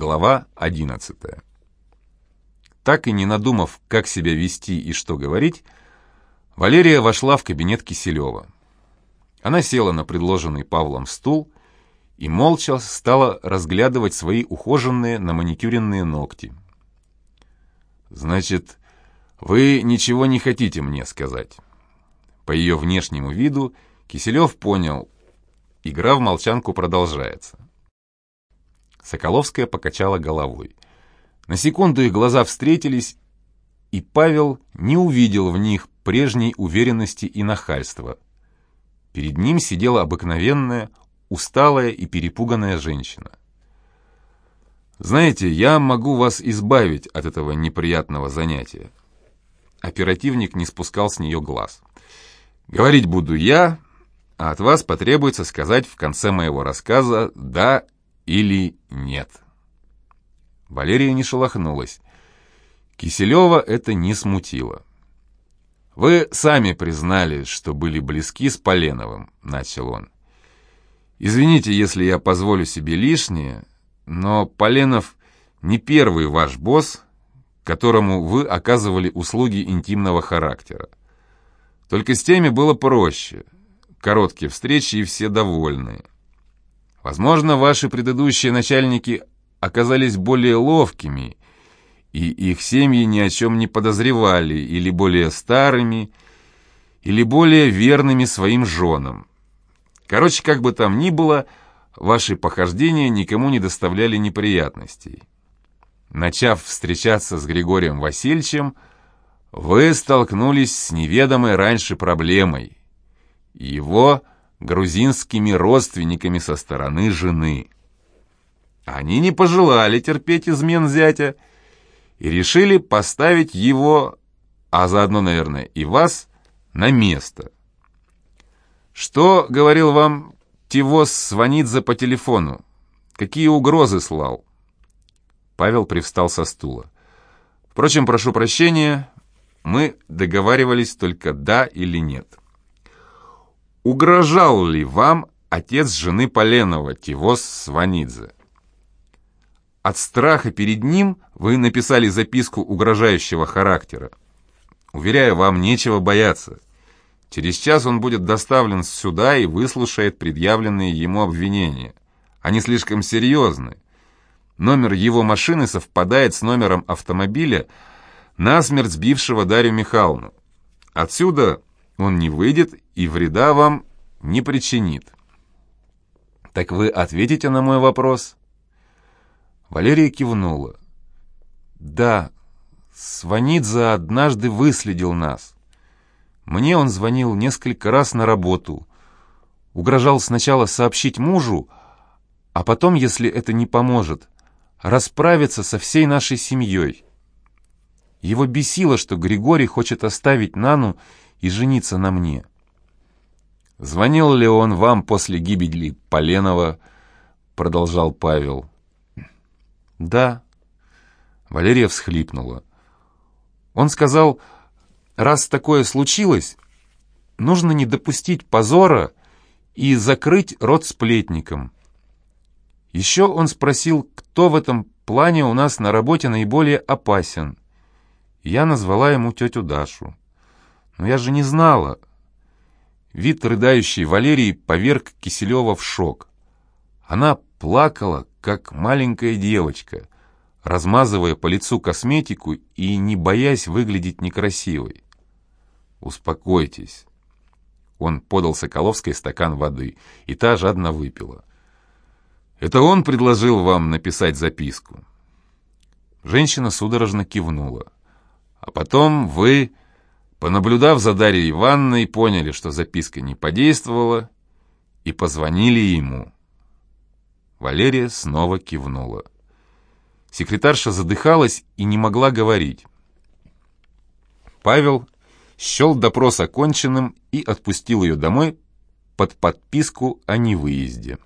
Глава 11. Так и не надумав, как себя вести и что говорить, Валерия вошла в кабинет Киселева. Она села на предложенный Павлом стул и молча стала разглядывать свои ухоженные на маникюренные ногти. «Значит, вы ничего не хотите мне сказать?» По ее внешнему виду Киселев понял, игра в молчанку продолжается. Соколовская покачала головой. На секунду их глаза встретились, и Павел не увидел в них прежней уверенности и нахальства. Перед ним сидела обыкновенная, усталая и перепуганная женщина. «Знаете, я могу вас избавить от этого неприятного занятия». Оперативник не спускал с нее глаз. «Говорить буду я, а от вас потребуется сказать в конце моего рассказа «да» или нет. Валерия не шелохнулась. Киселева это не смутило. «Вы сами признали, что были близки с Поленовым», — начал он. «Извините, если я позволю себе лишнее, но Поленов не первый ваш босс, которому вы оказывали услуги интимного характера. Только с теми было проще. Короткие встречи и все довольны. Возможно, ваши предыдущие начальники оказались более ловкими, и их семьи ни о чем не подозревали, или более старыми, или более верными своим женам. Короче, как бы там ни было, ваши похождения никому не доставляли неприятностей. Начав встречаться с Григорием Васильевичем, вы столкнулись с неведомой раньше проблемой. Его грузинскими родственниками со стороны жены. Они не пожелали терпеть измен зятя и решили поставить его, а заодно, наверное, и вас, на место. Что говорил вам Тивос Сванидзе по телефону? Какие угрозы слал? Павел привстал со стула. Впрочем, прошу прощения, мы договаривались только да или нет. Угрожал ли вам отец жены Поленова, Тивос Сванидзе? От страха перед ним вы написали записку угрожающего характера. Уверяю, вам нечего бояться. Через час он будет доставлен сюда и выслушает предъявленные ему обвинения. Они слишком серьезны. Номер его машины совпадает с номером автомобиля, насмерть сбившего Дарью Михайловну. Отсюда он не выйдет и вреда вам не причинит. Так вы ответите на мой вопрос? Валерия кивнула. Да, Сванидзе однажды выследил нас. Мне он звонил несколько раз на работу. Угрожал сначала сообщить мужу, а потом, если это не поможет, расправиться со всей нашей семьей. Его бесило, что Григорий хочет оставить Нану и жениться на мне. «Звонил ли он вам после гибели Поленова?» — продолжал Павел. «Да». Валерия всхлипнула. Он сказал, раз такое случилось, нужно не допустить позора и закрыть рот сплетникам. Еще он спросил, кто в этом плане у нас на работе наиболее опасен. Я назвала ему тетю Дашу. Но я же не знала. Вид рыдающей Валерии поверг Киселева в шок. Она плакала, как маленькая девочка, размазывая по лицу косметику и не боясь выглядеть некрасивой. «Успокойтесь». Он подал Соколовской стакан воды, и та жадно выпила. «Это он предложил вам написать записку?» Женщина судорожно кивнула. «А потом вы Понаблюдав за Дарьей Ивановной, поняли, что записка не подействовала, и позвонили ему. Валерия снова кивнула. Секретарша задыхалась и не могла говорить. Павел счел допрос оконченным и отпустил ее домой под подписку о невыезде.